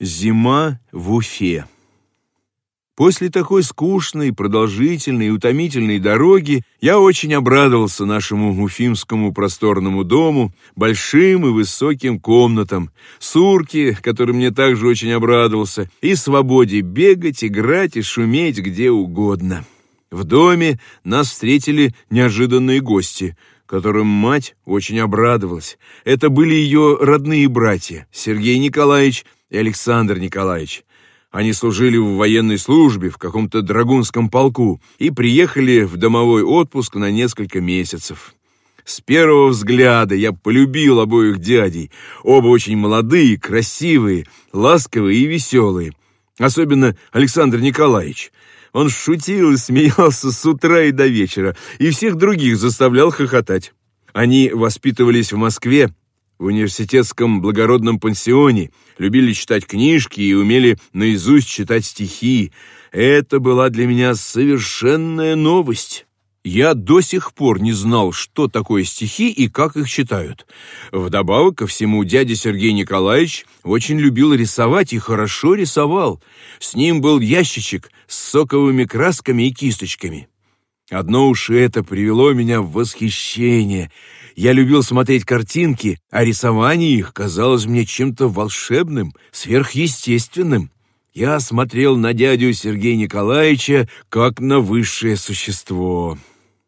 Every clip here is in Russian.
Зима в Уфе. После такой скучной, продолжительной и утомительной дороги я очень обрадовался нашему уфимскому просторному дому, большим и высоким комнатам, сурке, который мне также очень обрадовался, и свободе бегать, играть и шуметь где угодно. В доме нас встретили неожиданные гости, которым мать очень обрадовалась. Это были ее родные братья Сергей Николаевич и Александр Николаевич. Они служили в военной службе в каком-то драгунском полку и приехали в домовой отпуск на несколько месяцев. С первого взгляда я полюбил обоих дядей. Оба очень молодые, красивые, ласковые и веселые. Особенно Александр Николаевич. Он шутил и смеялся с утра и до вечера, и всех других заставлял хохотать. Они воспитывались в Москве в университетском благородном пансионе, любили читать книжки и умели наизусть читать стихи. Это была для меня совершенная новость. Я до сих пор не знал, что такое стихи и как их читают. Вдобавок ко всему, дядя Сергей Николаевич очень любил рисовать и хорошо рисовал. С ним был ящичек с соковыми красками и кисточками. Одно уж это привело меня в восхищение. Я любил смотреть картинки, а рисование их казалось мне чем-то волшебным, сверхъестественным. Я смотрел на дядю Сергея Николаевича как на высшее существо.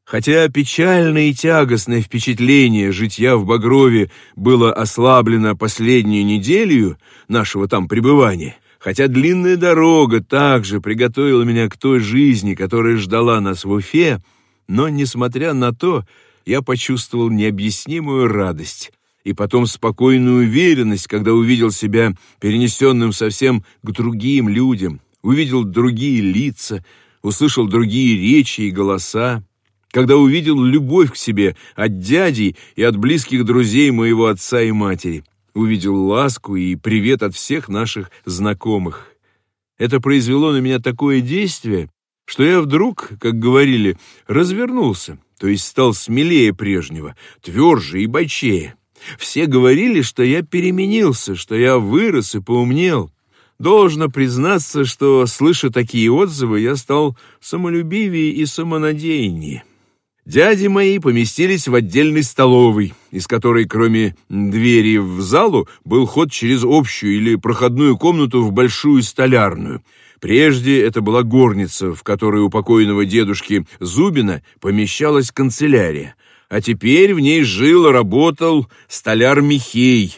Хотя печальное и тягостное впечатление житья в Багрове было ослаблено последнюю неделю нашего там пребывания, хотя длинная дорога также приготовила меня к той жизни, которая ждала нас в Уфе, но, несмотря на то, я почувствовал необъяснимую радость и потом спокойную уверенность, когда увидел себя перенесенным совсем к другим людям, увидел другие лица, услышал другие речи и голоса, когда увидел любовь к себе от дяди и от близких друзей моего отца и матери увидел ласку и привет от всех наших знакомых. Это произвело на меня такое действие, что я вдруг, как говорили, развернулся, то есть стал смелее прежнего, тверже и бойчее. Все говорили, что я переменился, что я вырос и поумнел. Должно признаться, что, слыша такие отзывы, я стал самолюбивее и самонадеяннее. Дяди мои поместились в отдельной столовой, из которой, кроме двери в залу, был ход через общую или проходную комнату в большую столярную. Прежде это была горница, в которой у покойного дедушки Зубина помещалась канцелярия, а теперь в ней жил и работал столяр Михей,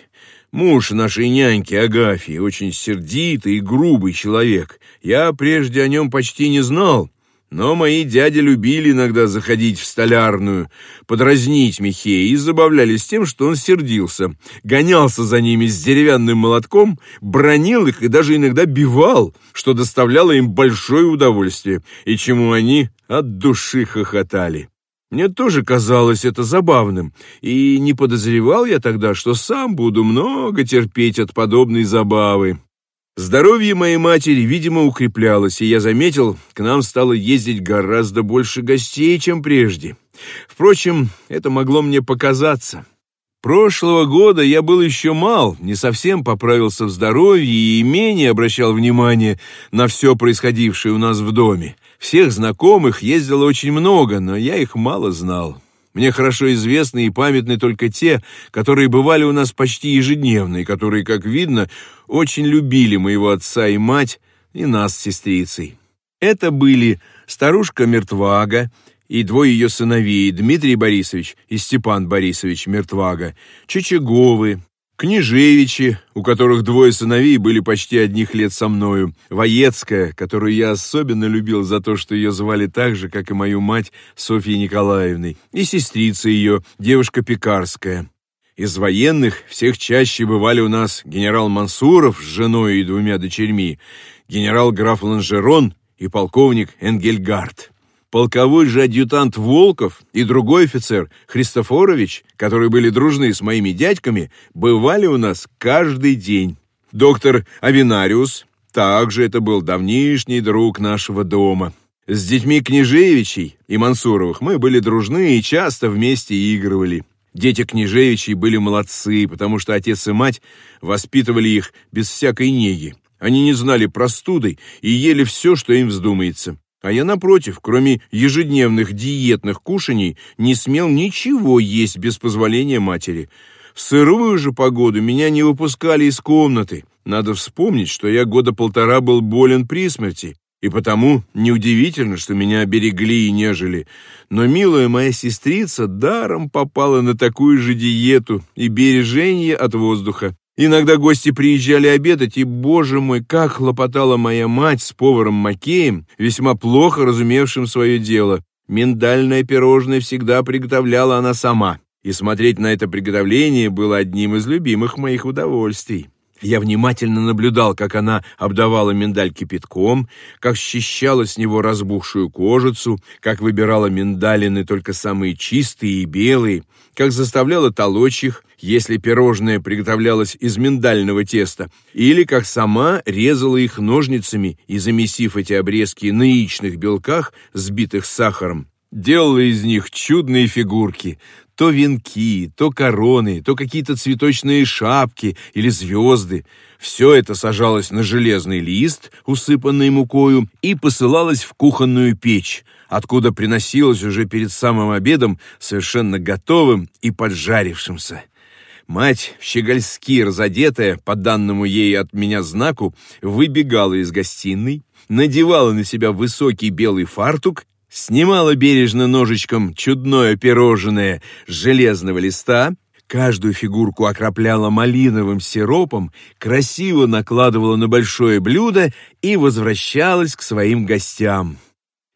муж нашей няньки Агафьи, очень сердитый и грубый человек. Я прежде о нем почти не знал, но мои дяди любили иногда заходить в столярную, подразнить Михея и забавлялись тем, что он сердился, гонялся за ними с деревянным молотком, бронил их и даже иногда бивал, что доставляло им большое удовольствие, и чему они от души хохотали. Мне тоже казалось это забавным, и не подозревал я тогда, что сам буду много терпеть от подобной забавы. Здоровье моей матери, видимо, укреплялось, и я заметил, к нам стало ездить гораздо больше гостей, чем прежде. Впрочем, это могло мне показаться. Прошлого года я был еще мал, не совсем поправился в здоровье и менее обращал внимание на все происходившее у нас в доме. Всех знакомых ездило очень много, но я их мало знал. Мне хорошо известны и памятны только те, которые бывали у нас почти ежедневно, и которые, как видно, очень любили моего отца и мать, и нас с сестрицей. Это были старушка Мертвага и двое ее сыновей, Дмитрий Борисович и Степан Борисович Мертвага, Чичаговы, Княжевичи, у которых двое сыновей были почти одних лет со мною, Воецкая, которую я особенно любил за то, что ее звали так же, как и мою мать Софьей Николаевной, и сестрица ее, девушка Пекарская. Из военных всех чаще бывали у нас генерал Мансуров с женой и двумя дочерьми, генерал-граф Ланжерон и полковник Энгельгард. Полковой же адъютант Волков и другой офицер, Христофорович, которые были дружны с моими дядьками, бывали у нас каждый день. Доктор Авинариус, также это был давнишний друг нашего дома. С детьми Княжевичей и Мансуровых мы были дружны и часто вместе игрывали. Дети княжевичей были молодцы, потому что отец и мать воспитывали их без всякой неги. Они не знали простуды и ели все, что им вздумается. А я, напротив, кроме ежедневных диетных кушаний, не смел ничего есть без позволения матери. В сырую же погоду меня не выпускали из комнаты. Надо вспомнить, что я года полтора был болен при смерти, и потому неудивительно, что меня берегли и нежели. Но милая моя сестрица даром попала на такую же диету и бережение от воздуха. Иногда гости приезжали обедать, и, боже мой, как хлопотала моя мать с поваром Макеем, весьма плохо разумевшим свое дело. Миндальное пирожное всегда приготовляла она сама, и смотреть на это приготовление было одним из любимых моих удовольствий. Я внимательно наблюдал, как она обдавала миндаль кипятком, как счищала с него разбухшую кожицу, как выбирала миндалины только самые чистые и белые, как заставляла толочь их, если пирожное приготовлялось из миндального теста, или как сама резала их ножницами и, замесив эти обрезки на яичных белках, сбитых сахаром, делала из них чудные фигурки, то венки, то короны, то какие-то цветочные шапки или звезды. Все это сажалось на железный лист, усыпанный мукою, и посылалось в кухонную печь, откуда приносилось уже перед самым обедом совершенно готовым и поджарившимся. Мать, щегольски разодетая, по данному ей от меня знаку, выбегала из гостиной, надевала на себя высокий белый фартук снимала бережно ножичком чудное пирожное с железного листа, каждую фигурку окропляла малиновым сиропом, красиво накладывала на большое блюдо и возвращалась к своим гостям.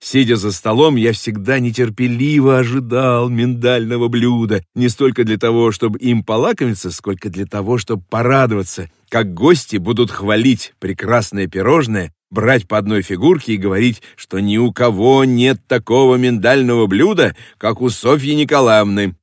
Сидя за столом, я всегда нетерпеливо ожидал миндального блюда, не столько для того, чтобы им полакомиться, сколько для того, чтобы порадоваться, как гости будут хвалить прекрасное пирожное брать по одной фигурке и говорить, что ни у кого нет такого миндального блюда, как у Софьи Николаевны.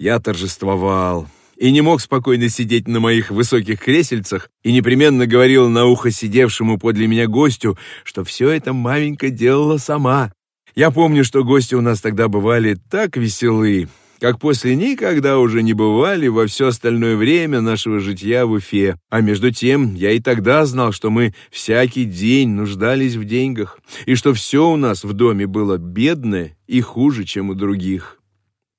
Я торжествовал и не мог спокойно сидеть на моих высоких кресельцах и непременно говорил на ухо сидевшему подле меня гостю, что все это маменька делала сама. Я помню, что гости у нас тогда бывали так веселы, как после никогда уже не бывали во все остальное время нашего житья в Уфе. А между тем, я и тогда знал, что мы всякий день нуждались в деньгах, и что все у нас в доме было бедное и хуже, чем у других.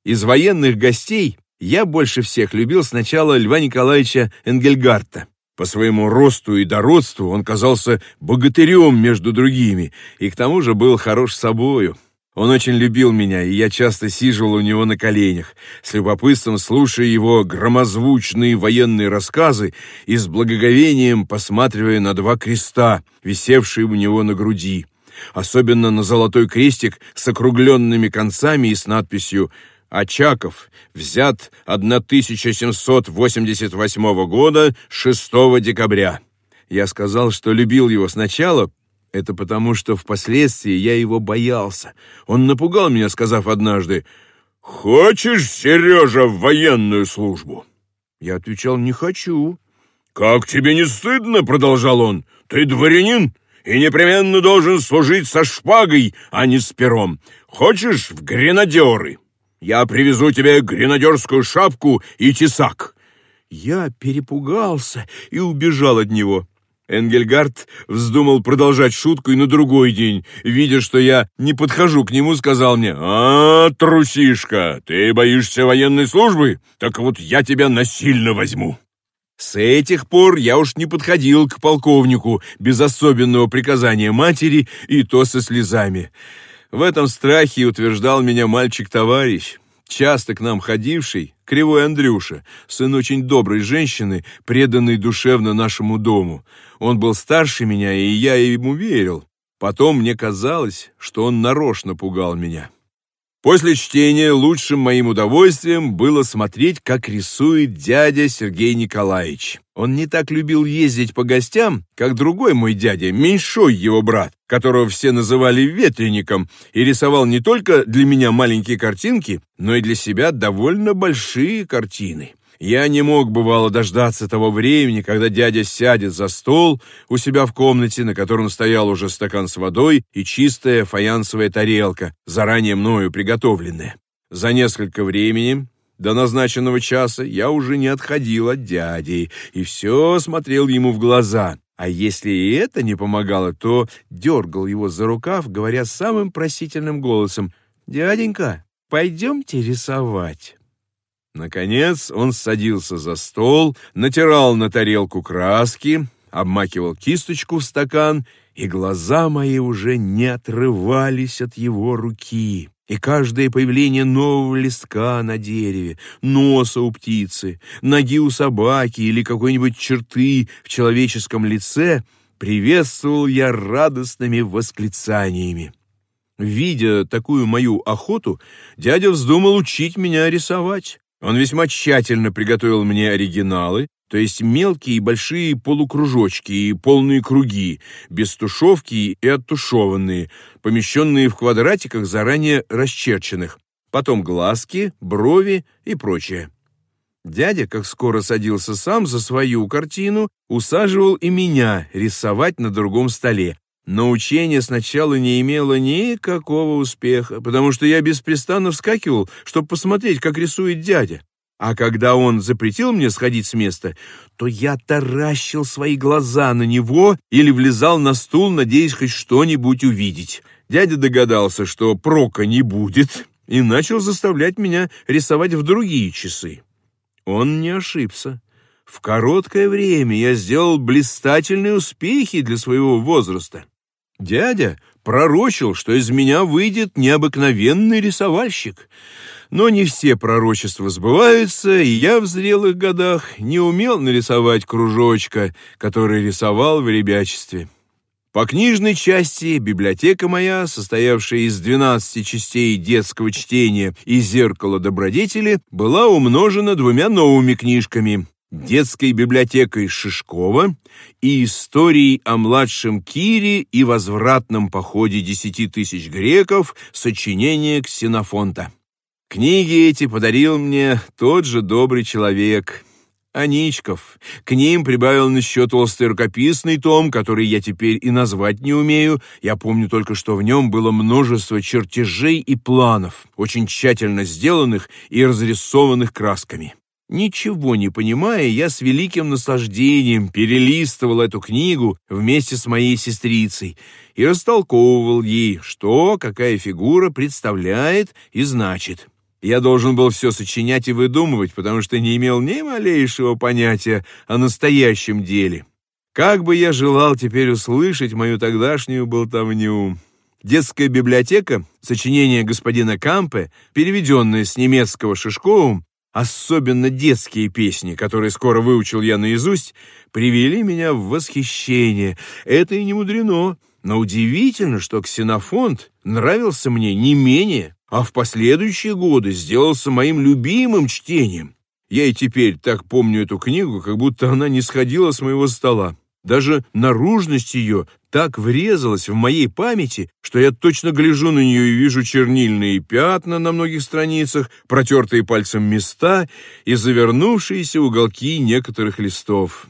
Из военных гостей я больше всех любил сначала Льва Николаевича Энгельгарта. По своему росту и дородству он казался богатырем между другими, и к тому же был хорош собою. Он очень любил меня, и я часто сиживал у него на коленях, с любопытством слушая его громозвучные военные рассказы и с благоговением посматривая на два креста, висевшие у него на груди, особенно на золотой крестик с округленными концами и с надписью «Очаков, взят 1788 года 6 декабря». Я сказал, что любил его сначала, это потому, что впоследствии я его боялся. Он напугал меня, сказав однажды, «Хочешь, Сережа, в военную службу?» Я отвечал, «Не хочу». «Как тебе не стыдно?» — продолжал он. «Ты дворянин и непременно должен служить со шпагой, а не с пером. Хочешь в гренадеры? Я привезу тебе гренадерскую шапку и тесак». Я перепугался и убежал от него. Энгельгард вздумал продолжать шутку и на другой день, видя, что я не подхожу к нему, сказал мне, «А, трусишка, ты боишься военной службы? Так вот я тебя насильно возьму». С этих пор я уж не подходил к полковнику без особенного приказания матери и то со слезами. В этом страхе утверждал меня мальчик-товарищ, часто к нам ходивший, кривой Андрюша, сын очень доброй женщины, преданной душевно нашему дому. Он был старше меня, и я ему верил. Потом мне казалось, что он нарочно пугал меня. После чтения лучшим моим удовольствием было смотреть, как рисует дядя Сергей Николаевич. Он не так любил ездить по гостям, как другой мой дядя, меньшой его брат, которого все называли ветреником, и рисовал не только для меня маленькие картинки, но и для себя довольно большие картины. Я не мог, бывало, дождаться того времени, когда дядя сядет за стол у себя в комнате, на котором стоял уже стакан с водой и чистая фаянсовая тарелка, заранее мною приготовленная. За несколько времени До назначенного часа я уже не отходил от дяди и все смотрел ему в глаза. А если и это не помогало, то дергал его за рукав, говоря самым просительным голосом «Дяденька, пойдемте рисовать». Наконец он садился за стол, натирал на тарелку краски, обмакивал кисточку в стакан, и глаза мои уже не отрывались от его руки и каждое появление нового листка на дереве, носа у птицы, ноги у собаки или какой-нибудь черты в человеческом лице приветствовал я радостными восклицаниями. Видя такую мою охоту, дядя вздумал учить меня рисовать. Он весьма тщательно приготовил мне оригиналы, то есть мелкие и большие полукружочки и полные круги, без тушевки и оттушеванные, помещенные в квадратиках заранее расчерченных, потом глазки, брови и прочее. Дядя, как скоро садился сам за свою картину, усаживал и меня рисовать на другом столе. Но учение сначала не имело никакого успеха, потому что я беспрестанно вскакивал, чтобы посмотреть, как рисует дядя. А когда он запретил мне сходить с места, то я таращил свои глаза на него или влезал на стул, надеясь хоть что-нибудь увидеть. Дядя догадался, что прока не будет, и начал заставлять меня рисовать в другие часы. Он не ошибся. В короткое время я сделал блистательные успехи для своего возраста. Дядя пророчил, что из меня выйдет необыкновенный рисовальщик. Но не все пророчества сбываются, и я в зрелых годах не умел нарисовать кружочка, который рисовал в ребячестве. По книжной части библиотека моя, состоявшая из 12 частей детского чтения и зеркала добродетели, была умножена двумя новыми книжками детской библиотекой Шишкова и историей о младшем Кире и возвратном походе десяти тысяч греков сочинения Ксенофонта. Книги эти подарил мне тот же добрый человек, Аничков. К ним прибавил на счет толстый рукописный том, который я теперь и назвать не умею. Я помню только, что в нем было множество чертежей и планов, очень тщательно сделанных и разрисованных красками. Ничего не понимая, я с великим наслаждением перелистывал эту книгу вместе с моей сестрицей и растолковывал ей, что какая фигура представляет и значит. Я должен был все сочинять и выдумывать, потому что не имел ни малейшего понятия о настоящем деле. Как бы я желал теперь услышать мою тогдашнюю болтовню. Детская библиотека, сочинение господина Кампе, переведенное с немецкого Шишковым, особенно детские песни, которые скоро выучил я наизусть, привели меня в восхищение. Это и не мудрено, но удивительно, что Ксенофонт нравился мне не менее а в последующие годы сделался моим любимым чтением. Я и теперь так помню эту книгу, как будто она не сходила с моего стола. Даже наружность ее так врезалась в моей памяти, что я точно гляжу на нее и вижу чернильные пятна на многих страницах, протертые пальцем места и завернувшиеся уголки некоторых листов.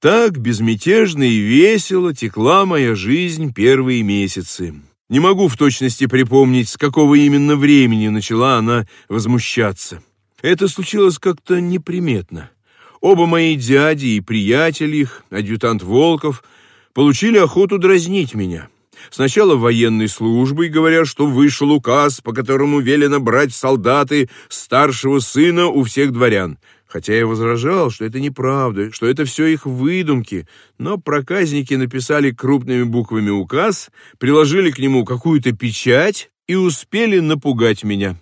Так безмятежно и весело текла моя жизнь первые месяцы. Не могу в точности припомнить, с какого именно времени начала она возмущаться. Это случилось как-то неприметно. Оба мои дяди и приятель их, адъютант Волков, получили охоту дразнить меня. Сначала военной службой, говоря, что вышел указ, по которому велено брать солдаты старшего сына у всех дворян, Хотя я возражал, что это неправда, что это все их выдумки, но проказники написали крупными буквами указ, приложили к нему какую-то печать и успели напугать меня.